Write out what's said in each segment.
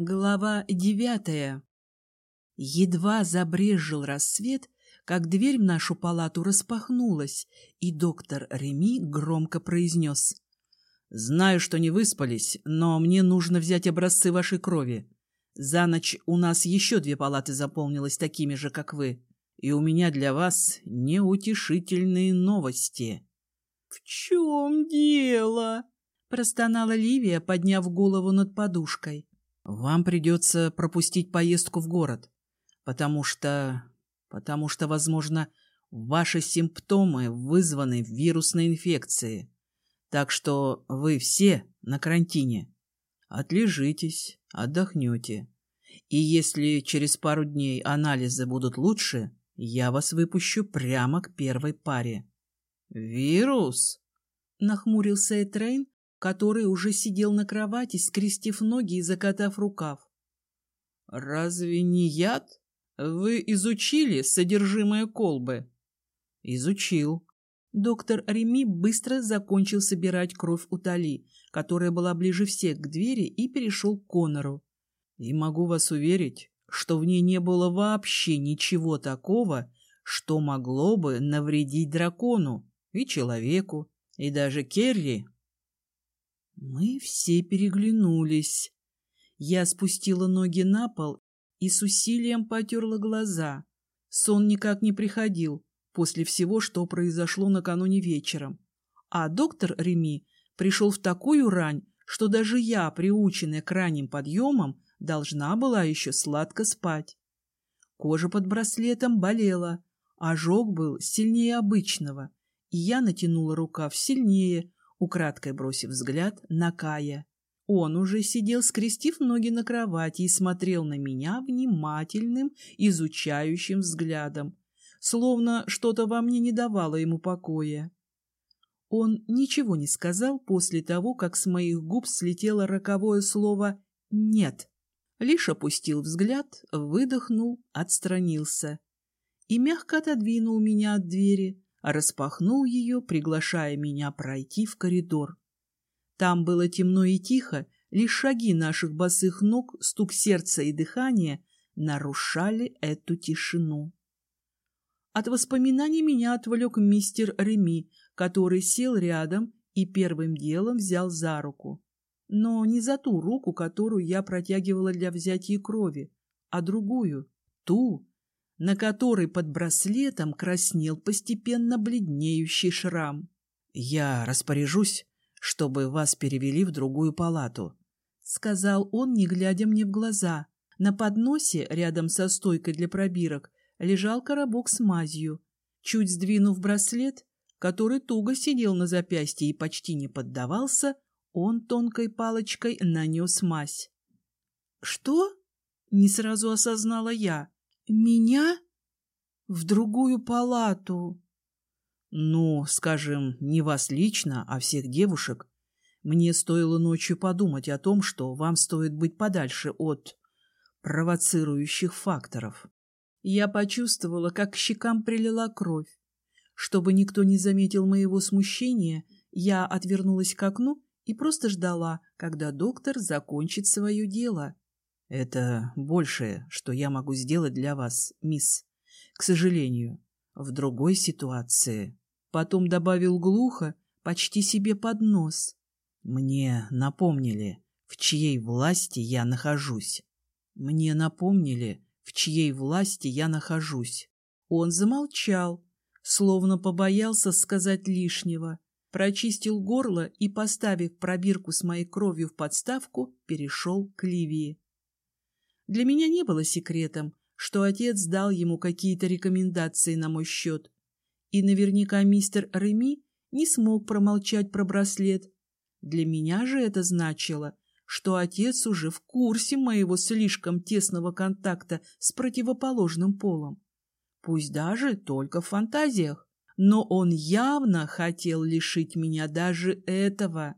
Глава девятая. Едва забрезжил рассвет, как дверь в нашу палату распахнулась, и доктор Реми громко произнес. «Знаю, что не выспались, но мне нужно взять образцы вашей крови. За ночь у нас еще две палаты заполнилось такими же, как вы, и у меня для вас неутешительные новости». «В чем дело?» — простонала Ливия, подняв голову над подушкой. Вам придется пропустить поездку в город, потому что... потому что, возможно, ваши симптомы вызваны вирусной инфекцией. Так что вы все на карантине. Отлежитесь, отдохнете. И если через пару дней анализы будут лучше, я вас выпущу прямо к первой паре. «Вирус?» — нахмурился Этрейн, который уже сидел на кровати, скрестив ноги и закатав рукав. «Разве не яд? Вы изучили содержимое колбы?» «Изучил». Доктор Реми быстро закончил собирать кровь у Тали, которая была ближе всех к двери, и перешел к Конору. «И могу вас уверить, что в ней не было вообще ничего такого, что могло бы навредить дракону и человеку, и даже Керри мы все переглянулись. Я спустила ноги на пол и с усилием потерла глаза. Сон никак не приходил после всего, что произошло накануне вечером. А доктор Реми пришел в такую рань, что даже я, приученная к ранним подъемам, должна была еще сладко спать. Кожа под браслетом болела, ожог был сильнее обычного, и я натянула рукав сильнее, украдкой бросив взгляд на Кая. Он уже сидел, скрестив ноги на кровати и смотрел на меня внимательным, изучающим взглядом, словно что-то во мне не давало ему покоя. Он ничего не сказал после того, как с моих губ слетело роковое слово «нет». Лишь опустил взгляд, выдохнул, отстранился и мягко отодвинул меня от двери, распахнул ее, приглашая меня пройти в коридор. Там было темно и тихо, лишь шаги наших босых ног, стук сердца и дыхания нарушали эту тишину. От воспоминаний меня отвлек мистер Реми, который сел рядом и первым делом взял за руку. Но не за ту руку, которую я протягивала для взятия крови, а другую, ту, на которой под браслетом краснел постепенно бледнеющий шрам. «Я распоряжусь, чтобы вас перевели в другую палату», — сказал он, не глядя мне в глаза. На подносе, рядом со стойкой для пробирок, лежал коробок с мазью. Чуть сдвинув браслет, который туго сидел на запястье и почти не поддавался, он тонкой палочкой нанес мазь. «Что?» — не сразу осознала я. Меня? В другую палату? Ну, скажем, не вас лично, а всех девушек. Мне стоило ночью подумать о том, что вам стоит быть подальше от провоцирующих факторов. Я почувствовала, как к щекам прилила кровь. Чтобы никто не заметил моего смущения, я отвернулась к окну и просто ждала, когда доктор закончит свое дело. Это большее, что я могу сделать для вас, мисс. К сожалению, в другой ситуации. Потом добавил глухо, почти себе под нос. Мне напомнили, в чьей власти я нахожусь. Мне напомнили, в чьей власти я нахожусь. Он замолчал, словно побоялся сказать лишнего, прочистил горло и, поставив пробирку с моей кровью в подставку, перешел к Ливии. Для меня не было секретом, что отец дал ему какие-то рекомендации на мой счет. И наверняка мистер Реми не смог промолчать про браслет. Для меня же это значило, что отец уже в курсе моего слишком тесного контакта с противоположным полом. Пусть даже только в фантазиях. Но он явно хотел лишить меня даже этого.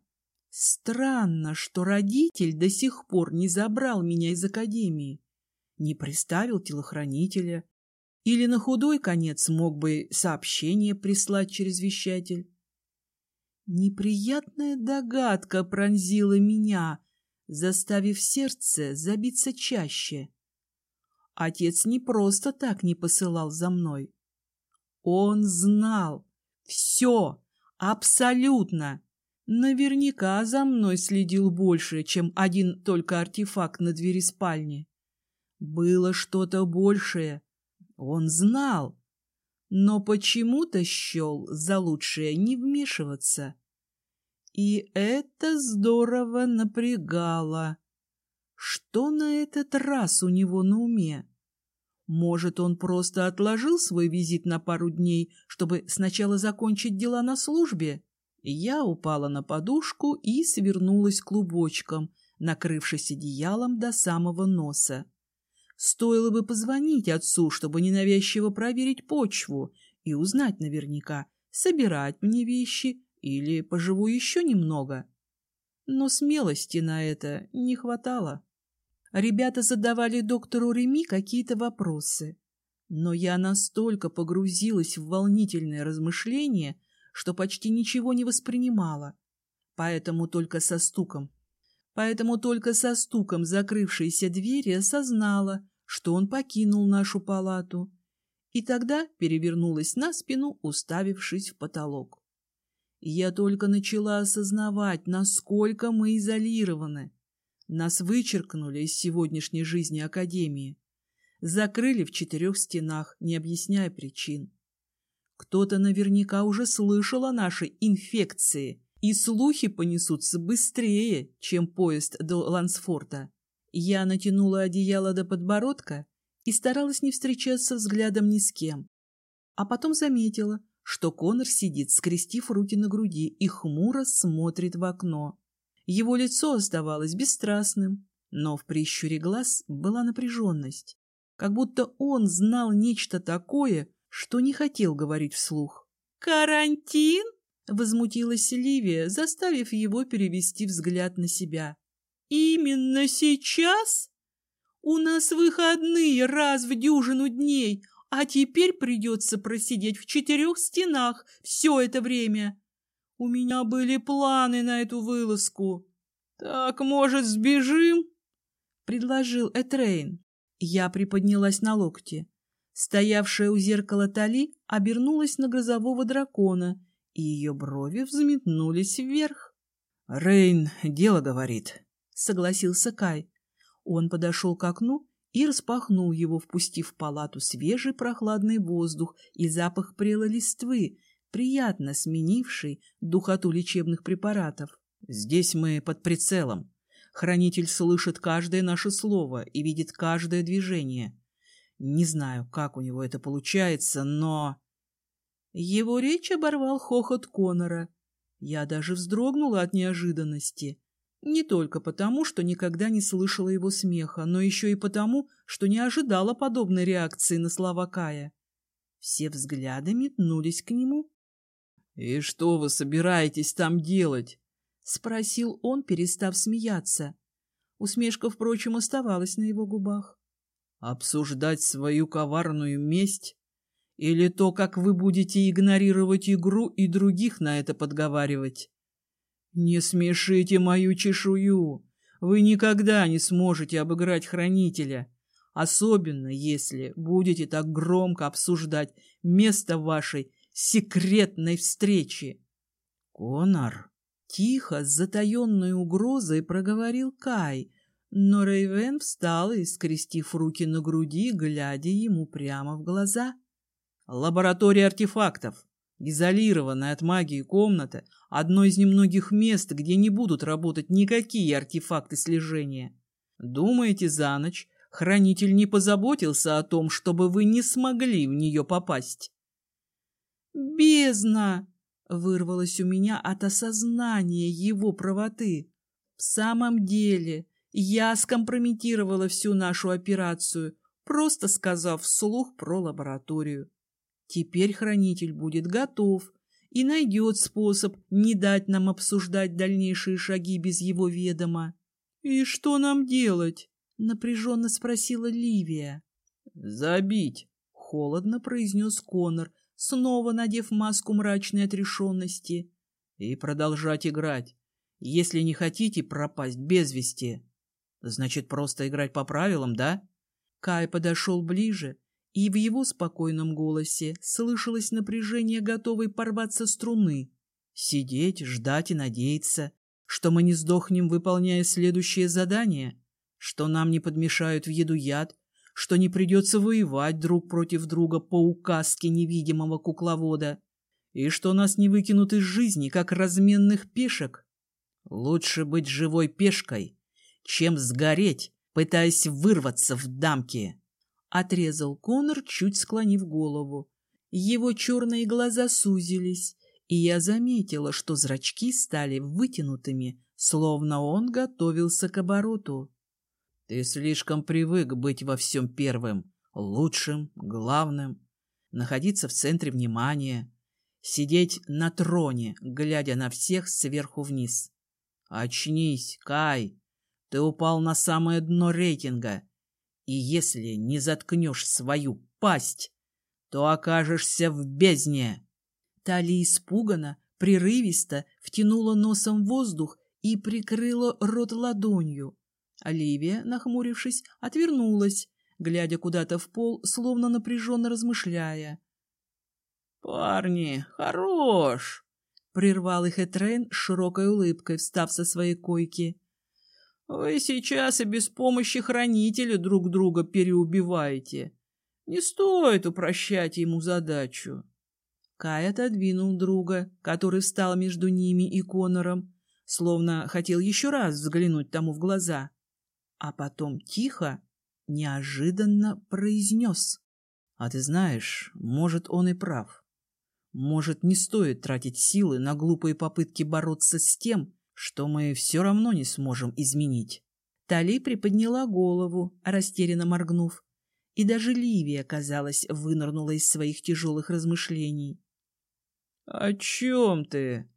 Странно, что родитель до сих пор не забрал меня из академии, не приставил телохранителя или на худой конец мог бы сообщение прислать через вещатель. Неприятная догадка пронзила меня, заставив сердце забиться чаще. Отец не просто так не посылал за мной. Он знал все, абсолютно. Наверняка за мной следил больше, чем один только артефакт на двери спальни. Было что-то большее. Он знал, но почему-то счел за лучшее не вмешиваться. И это здорово напрягало. Что на этот раз у него на уме? Может, он просто отложил свой визит на пару дней, чтобы сначала закончить дела на службе? Я упала на подушку и свернулась клубочком, накрывшись одеялом до самого носа. Стоило бы позвонить отцу, чтобы ненавязчиво проверить почву и узнать наверняка, собирать мне вещи или поживу еще немного. Но смелости на это не хватало. Ребята задавали доктору Реми какие-то вопросы. Но я настолько погрузилась в волнительное размышление, что почти ничего не воспринимала. Поэтому только со стуком. Поэтому только со стуком закрывшейся двери осознала, что он покинул нашу палату. И тогда перевернулась на спину, уставившись в потолок. Я только начала осознавать, насколько мы изолированы. Нас вычеркнули из сегодняшней жизни Академии. Закрыли в четырех стенах, не объясняя причин. Кто-то наверняка уже слышал о нашей инфекции, и слухи понесутся быстрее, чем поезд до Лансфорта. Я натянула одеяло до подбородка и старалась не встречаться взглядом ни с кем. А потом заметила, что Конор сидит, скрестив руки на груди, и хмуро смотрит в окно. Его лицо оставалось бесстрастным, но в прищуре глаз была напряженность, как будто он знал нечто такое, что не хотел говорить вслух. «Карантин?» — возмутилась Ливия, заставив его перевести взгляд на себя. «Именно сейчас? У нас выходные раз в дюжину дней, а теперь придется просидеть в четырех стенах все это время. У меня были планы на эту вылазку. Так, может, сбежим? Предложил Этрейн. Я приподнялась на локте. Стоявшая у зеркала Тали обернулась на грозового дракона, и ее брови взметнулись вверх. «Рейн дело говорит», — согласился Кай. Он подошел к окну и распахнул его, впустив в палату свежий прохладный воздух и запах прелой листвы, приятно сменивший духоту лечебных препаратов. «Здесь мы под прицелом. Хранитель слышит каждое наше слово и видит каждое движение. Не знаю, как у него это получается, но...» Его речь оборвал хохот Конора. Я даже вздрогнула от неожиданности. Не только потому, что никогда не слышала его смеха, но еще и потому, что не ожидала подобной реакции на слова Кая. Все взгляды метнулись к нему. «И что вы собираетесь там делать?» — спросил он, перестав смеяться. Усмешка, впрочем, оставалась на его губах. «Обсуждать свою коварную месть? Или то, как вы будете игнорировать игру и других на это подговаривать? Не смешите мою чешую! Вы никогда не сможете обыграть хранителя, особенно если будете так громко обсуждать место вашей секретной встречи. Конор тихо, с затаенной угрозой проговорил Кай, но Рейвен встал и, скрестив руки на груди, глядя ему прямо в глаза. Лаборатория артефактов, изолированная от магии комната, одно из немногих мест, где не будут работать никакие артефакты слежения. Думаете, за ночь хранитель не позаботился о том, чтобы вы не смогли в нее попасть? «Бездна!» — вырвалось у меня от осознания его правоты. «В самом деле, я скомпрометировала всю нашу операцию, просто сказав вслух про лабораторию. Теперь хранитель будет готов и найдет способ не дать нам обсуждать дальнейшие шаги без его ведома». «И что нам делать?» — напряженно спросила Ливия. «Забить!» — холодно произнес Конор, снова надев маску мрачной отрешенности, и продолжать играть. Если не хотите пропасть без вести, значит, просто играть по правилам, да? Кай подошел ближе, и в его спокойном голосе слышалось напряжение, готовой порваться струны. Сидеть, ждать и надеяться, что мы не сдохнем, выполняя следующее задание, что нам не подмешают в еду яд, что не придется воевать друг против друга по указке невидимого кукловода, и что нас не выкинут из жизни, как разменных пешек. Лучше быть живой пешкой, чем сгореть, пытаясь вырваться в дамки. Отрезал Конор, чуть склонив голову. Его черные глаза сузились, и я заметила, что зрачки стали вытянутыми, словно он готовился к обороту. Ты слишком привык быть во всем первым, лучшим, главным, находиться в центре внимания, сидеть на троне, глядя на всех сверху вниз. Очнись, Кай, ты упал на самое дно рейтинга, и если не заткнешь свою пасть, то окажешься в бездне. Тали испуганно, прерывисто втянула носом воздух и прикрыла рот ладонью. Оливия, нахмурившись, отвернулась, глядя куда-то в пол, словно напряженно размышляя. «Парни, хорош!» — прервал их Этрейн широкой улыбкой, встав со своей койки. «Вы сейчас и без помощи хранителя друг друга переубиваете. Не стоит упрощать ему задачу». Кай отодвинул друга, который встал между ними и Конором, словно хотел еще раз взглянуть тому в глаза, а потом тихо, неожиданно произнес. — А ты знаешь, может, он и прав. Может, не стоит тратить силы на глупые попытки бороться с тем, что мы все равно не сможем изменить. Тали приподняла голову, растерянно моргнув, и даже Ливия, казалось, вынырнула из своих тяжелых размышлений. «О чем ты?»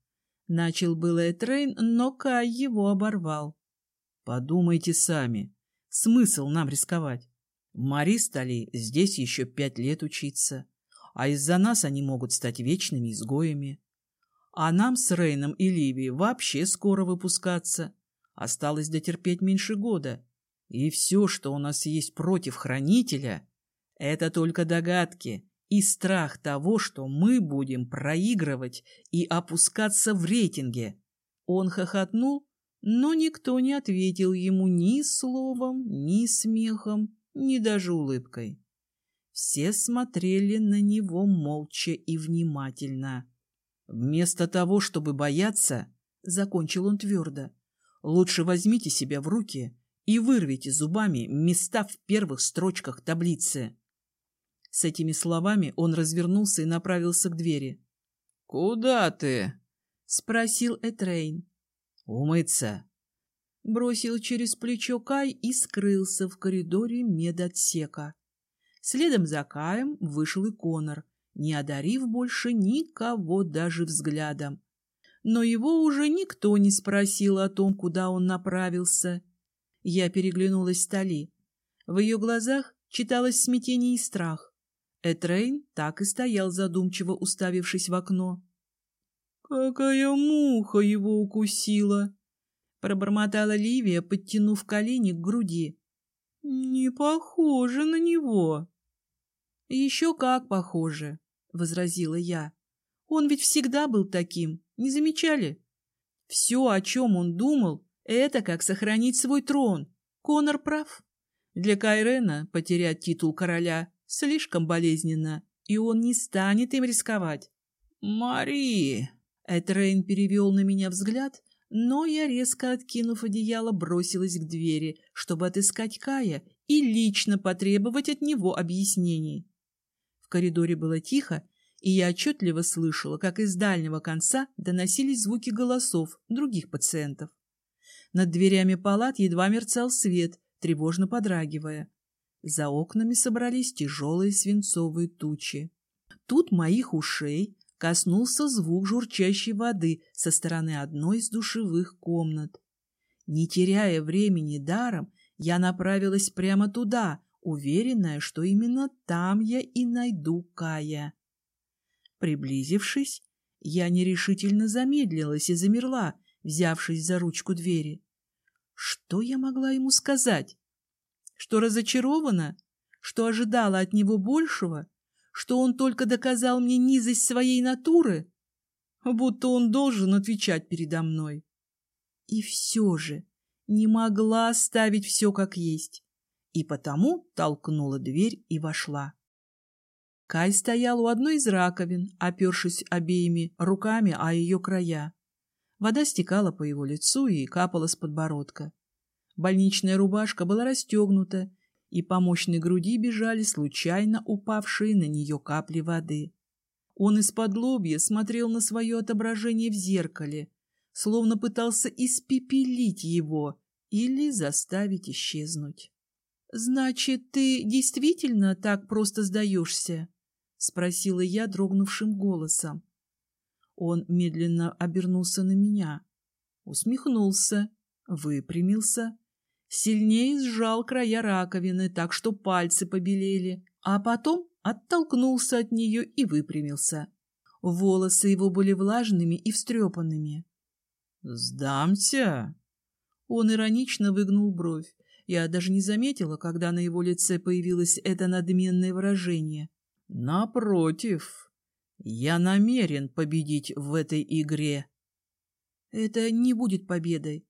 Начал было Этрейн, но Кай его оборвал. «Подумайте сами. Смысл нам рисковать? Мари стали здесь еще пять лет учиться, а из-за нас они могут стать вечными изгоями. А нам с Рейном и Ливией вообще скоро выпускаться. Осталось дотерпеть меньше года. И все, что у нас есть против Хранителя, это только догадки, и страх того, что мы будем проигрывать и опускаться в рейтинге. Он хохотнул, но никто не ответил ему ни словом, ни смехом, ни даже улыбкой. Все смотрели на него молча и внимательно. «Вместо того, чтобы бояться, — закончил он твердо, — лучше возьмите себя в руки и вырвите зубами места в первых строчках таблицы. С этими словами он развернулся и направился к двери. «Куда ты?» — спросил Этрейн. «Умыться». Бросил через плечо Кай и скрылся в коридоре медотсека. Следом за Каем вышел и Конор, не одарив больше никого даже взглядом. Но его уже никто не спросил о том, куда он направился. Я переглянулась с Тали. В ее глазах читалось смятение и страх. Этрейн так и стоял задумчиво, уставившись в окно. «Какая муха его укусила!» Пробормотала Ливия, подтянув колени к груди. «Не похоже на него!» «Еще как похоже!» — возразила я. «Он ведь всегда был таким, не замечали? Все, о чем он думал, это как сохранить свой трон. Конор прав. Для Кайрена потерять титул короля слишком болезненно, и он не станет им рисковать. «Мари!» Этрейн перевел на меня взгляд, но я, резко откинув одеяло, бросилась к двери, чтобы отыскать Кая и лично потребовать от него объяснений. Коридоре было тихо, и я отчетливо слышала, как из дальнего конца доносились звуки голосов других пациентов. Над дверями палат едва мерцал свет, тревожно подрагивая. За окнами собрались тяжелые свинцовые тучи. Тут моих ушей коснулся звук журчащей воды со стороны одной из душевых комнат. Не теряя времени даром, я направилась прямо туда, уверенная, что именно там я и найду Кая. Приблизившись, я нерешительно замедлилась и замерла, взявшись за ручку двери. Что я могла ему сказать? Что разочарована? Что ожидала от него большего? Что он только доказал мне низость своей натуры? Будто он должен отвечать передо мной. И все же не могла оставить все как есть, и потому толкнула дверь и вошла. Кай стоял у одной из раковин, опершись обеими руками о ее края. Вода стекала по его лицу и капала с подбородка. Больничная рубашка была расстегнута, и по мощной груди бежали случайно упавшие на нее капли воды. Он из-под лобья смотрел на свое отображение в зеркале, словно пытался испепелить его или заставить исчезнуть. «Значит, ты действительно так просто сдаешься?» — спросила я дрогнувшим голосом. Он медленно обернулся на меня, усмехнулся, выпрямился, сильнее сжал края раковины так, что пальцы побелели, а потом оттолкнулся от нее и выпрямился. Волосы его были влажными и встрепанными. «Сдамся!» Он иронично выгнул бровь. Я даже не заметила, когда на его лице появилось это надменное выражение. «Напротив, я намерен победить в этой игре». «Это не будет победой.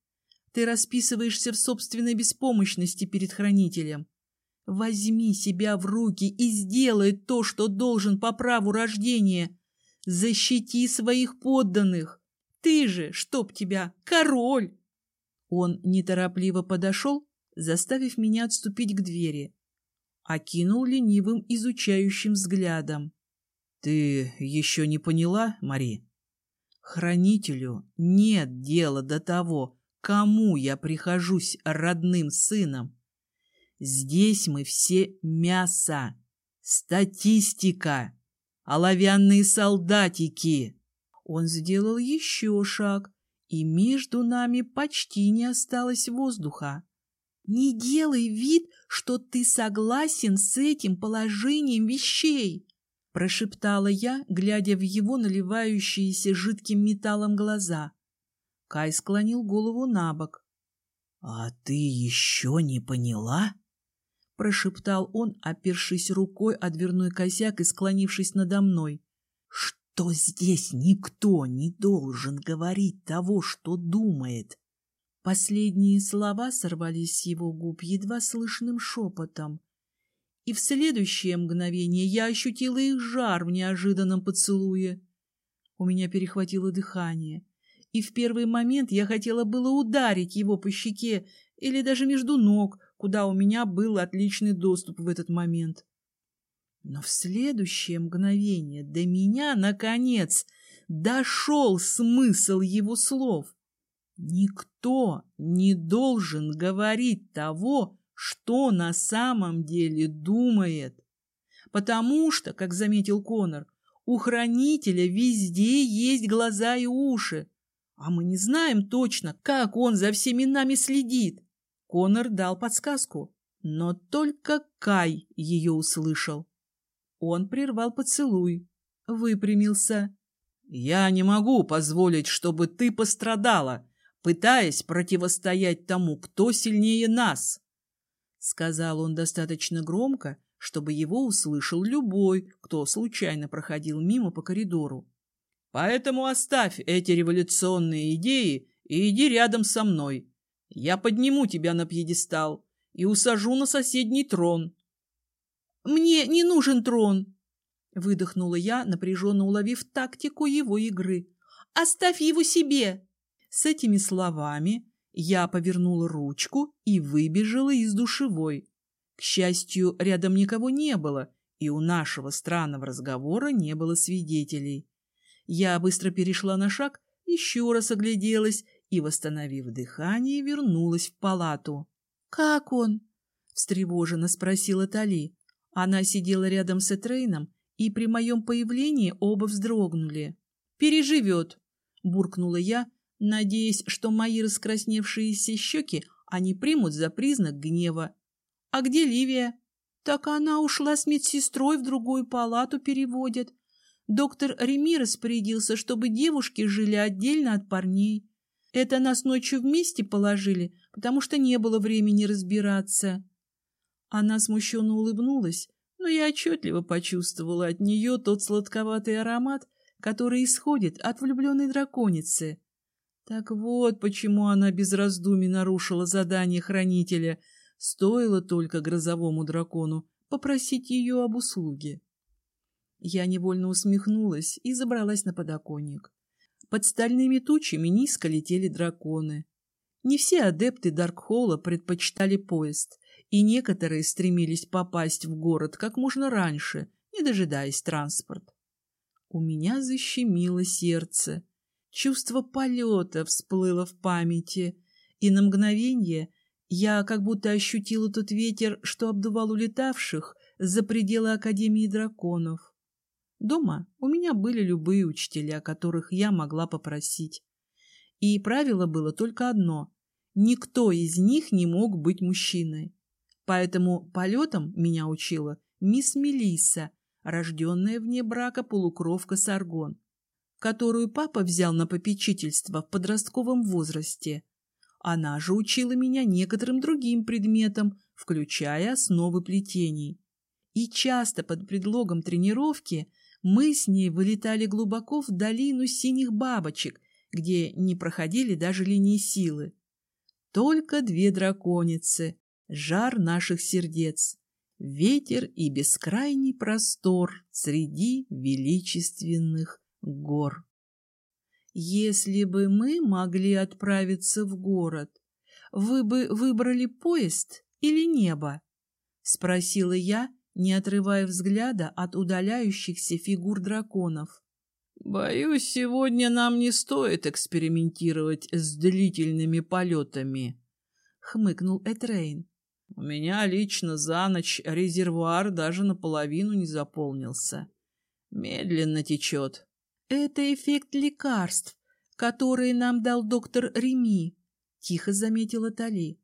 Ты расписываешься в собственной беспомощности перед хранителем. Возьми себя в руки и сделай то, что должен по праву рождения. Защити своих подданных. Ты же, чтоб тебя, король!» Он неторопливо подошел, заставив меня отступить к двери. Окинул ленивым изучающим взглядом. «Ты еще не поняла, Мари? Хранителю нет дела до того, кому я прихожусь родным сыном. Здесь мы все мясо, статистика, оловянные солдатики. Он сделал еще шаг, и между нами почти не осталось воздуха. Не делай вид, что ты согласен с этим положением вещей, прошептала я, глядя в его наливающиеся жидким металлом глаза. Кай склонил голову на бок. — А ты еще не поняла? — прошептал он, опершись рукой о дверной косяк и склонившись надо мной. — Что здесь никто не должен говорить того, что думает. Последние слова сорвались с его губ едва слышным шепотом. И в следующее мгновение я ощутила их жар в неожиданном поцелуе. У меня перехватило дыхание, и в первый момент я хотела было ударить его по щеке или даже между ног, куда у меня был отличный доступ в этот момент. Но в следующее мгновение до меня, наконец, дошел смысл его слов. Никто не должен говорить того, что на самом деле думает. Потому что, как заметил Конор, у хранителя везде есть глаза и уши, а мы не знаем точно, как он за всеми нами следит. Конор дал подсказку, но только Кай ее услышал. Он прервал поцелуй, выпрямился. «Я не могу позволить, чтобы ты пострадала, пытаясь противостоять тому, кто сильнее нас», — сказал он достаточно громко, чтобы его услышал любой, кто случайно проходил мимо по коридору. «Поэтому оставь эти революционные идеи и иди рядом со мной. Я подниму тебя на пьедестал и усажу на соседний трон». «Мне не нужен трон», — выдохнула я, напряженно уловив тактику его игры. «Оставь его себе!» С этими словами я повернула ручку и выбежала из душевой. К счастью, рядом никого не было, и у нашего странного разговора не было свидетелей. Я быстро перешла на шаг, еще раз огляделась и, восстановив дыхание, вернулась в палату. «Как он?» — встревоженно спросила Тали. Она сидела рядом с Этрейном, и при моем появлении оба вздрогнули. «Переживет», — буркнула я, надеясь, что мои раскрасневшиеся щеки они примут за признак гнева. «А где Ливия?» «Так она ушла с медсестрой, в другую палату переводят. Доктор Реми распорядился, чтобы девушки жили отдельно от парней. Это нас ночью вместе положили, потому что не было времени разбираться. Она смущенно улыбнулась, но я отчетливо почувствовала от нее тот сладковатый аромат, который исходит от влюбленной драконицы. Так вот, почему она без раздумий нарушила задание хранителя, стоило только грозовому дракону попросить ее об услуге. Я невольно усмехнулась и забралась на подоконник. Под стальными тучами низко летели драконы. Не все адепты Даркхолла предпочитали поезд, и некоторые стремились попасть в город как можно раньше, не дожидаясь транспорт. У меня защемило сердце. Чувство полета всплыло в памяти, и на мгновение я как будто ощутила тот ветер, что обдувал улетавших за пределы Академии драконов. Дома у меня были любые учителя, которых я могла попросить. И правило было только одно — никто из них не мог быть мужчиной. Поэтому полетом меня учила мисс Мелисса, рожденная вне брака полукровка Саргон, которую папа взял на попечительство в подростковом возрасте. Она же учила меня некоторым другим предметам, включая основы плетений. И часто под предлогом тренировки мы с ней вылетали глубоко в долину синих бабочек, где не проходили даже линии силы. Только две драконицы, жар наших сердец, ветер и бескрайний простор среди величественных гор. Если бы мы могли отправиться в город, вы бы выбрали поезд или небо? Спросила я, не отрывая взгляда от удаляющихся фигур драконов. «Боюсь, сегодня нам не стоит экспериментировать с длительными полетами», — хмыкнул Этрейн. У меня лично за ночь резервуар даже наполовину не заполнился. Медленно течет. Это эффект лекарств, которые нам дал доктор Реми, тихо заметила Тали.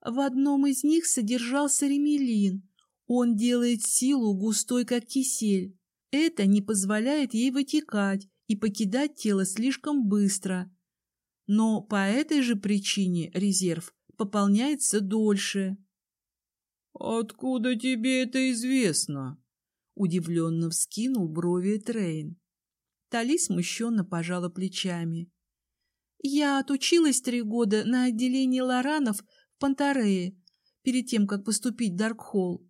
В одном из них содержался ремелин. Он делает силу густой, как кисель. Это не позволяет ей вытекать и покидать тело слишком быстро. Но по этой же причине резерв пополняется дольше. «Откуда тебе это известно?» Удивленно вскинул брови Трейн. Тали смущенно пожала плечами. «Я отучилась три года на отделении лоранов в Пантарее, перед тем, как поступить в Даркхолл.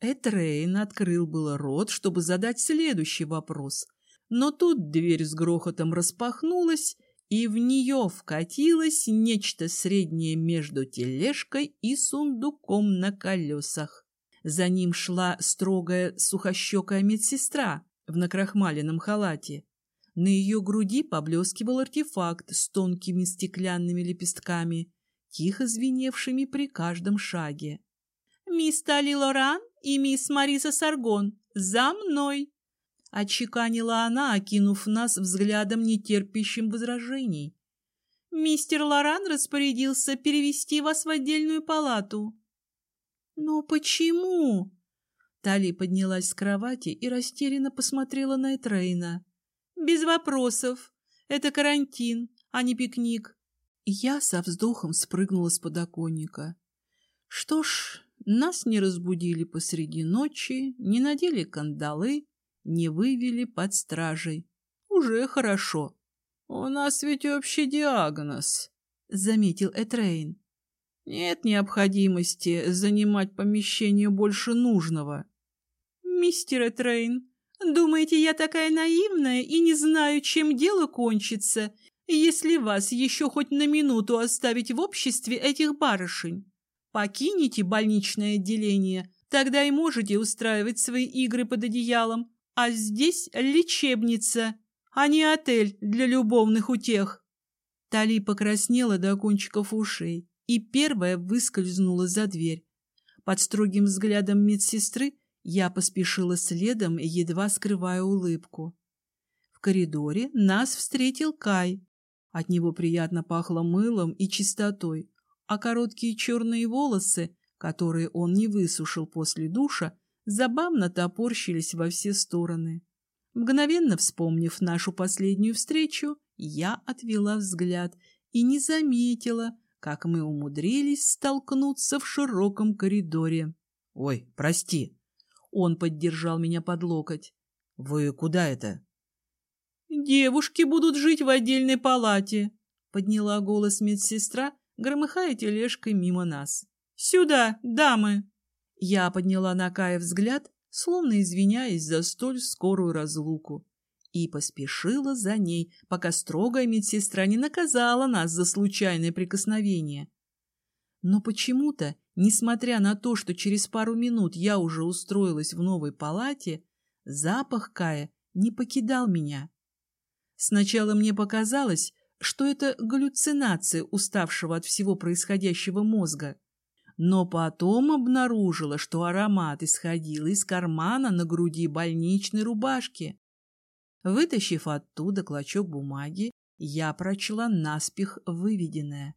Этрейн открыл было рот, чтобы задать следующий вопрос, но тут дверь с грохотом распахнулась, и в нее вкатилось нечто среднее между тележкой и сундуком на колесах. За ним шла строгая сухощекая медсестра в накрахмаленном халате. На ее груди поблескивал артефакт с тонкими стеклянными лепестками, тихо звеневшими при каждом шаге. «Мисс Тали Лоран и мисс Мариса Саргон, за мной!» — отчеканила она, окинув нас взглядом, нетерпящим возражений. «Мистер Лоран распорядился перевести вас в отдельную палату». «Но почему?» Тали поднялась с кровати и растерянно посмотрела на Этрейна. «Без вопросов. Это карантин, а не пикник». Я со вздохом спрыгнула с подоконника. Что ж, нас не разбудили посреди ночи, не надели кандалы, не вывели под стражей. Уже хорошо. — У нас ведь общий диагноз, — заметил Этрейн. — Нет необходимости занимать помещение больше нужного. — Мистер Этрейн, думаете, я такая наивная и не знаю, чем дело кончится, если вас еще хоть на минуту оставить в обществе этих барышень? Покинете больничное отделение, тогда и можете устраивать свои игры под одеялом, а здесь лечебница, а не отель для любовных утех. Тали покраснела до кончиков ушей и первая выскользнула за дверь. Под строгим взглядом медсестры я поспешила следом, едва скрывая улыбку. В коридоре нас встретил Кай. От него приятно пахло мылом и чистотой, а короткие черные волосы, которые он не высушил после душа, забавно топорщились во все стороны. Мгновенно вспомнив нашу последнюю встречу, я отвела взгляд и не заметила, как мы умудрились столкнуться в широком коридоре. — Ой, прости. Он поддержал меня под локоть. — Вы куда это? — Девушки будут жить в отдельной палате, — подняла голос медсестра, громыхая тележкой мимо нас. — Сюда, дамы! Я подняла на Кая взгляд, словно извиняясь за столь скорую разлуку, и поспешила за ней, пока строгая медсестра не наказала нас за случайное прикосновение. Но почему-то, несмотря на то, что через пару минут я уже устроилась в новой палате, запах Кая не покидал меня. Сначала мне показалось, что это галлюцинация уставшего от всего происходящего мозга, но потом обнаружила, что аромат исходил из кармана на груди больничной рубашки. Вытащив оттуда клочок бумаги, я прочла наспех выведенное.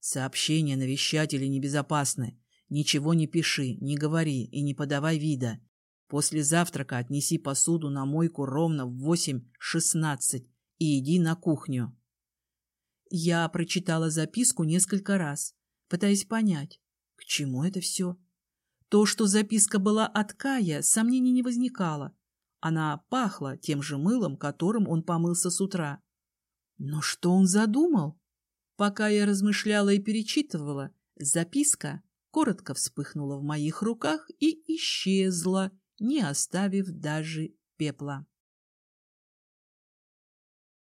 Сообщения навещателей небезопасны. Ничего не пиши, не говори и не подавай вида. После завтрака отнеси посуду на мойку ровно в 8.16 и иди на кухню. Я прочитала записку несколько раз, пытаясь понять, к чему это все? То, что записка была от Кая, сомнений не возникало. Она пахла тем же мылом, которым он помылся с утра. Но что он задумал? Пока я размышляла и перечитывала, записка коротко вспыхнула в моих руках и исчезла, не оставив даже пепла.